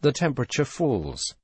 the temperature falls.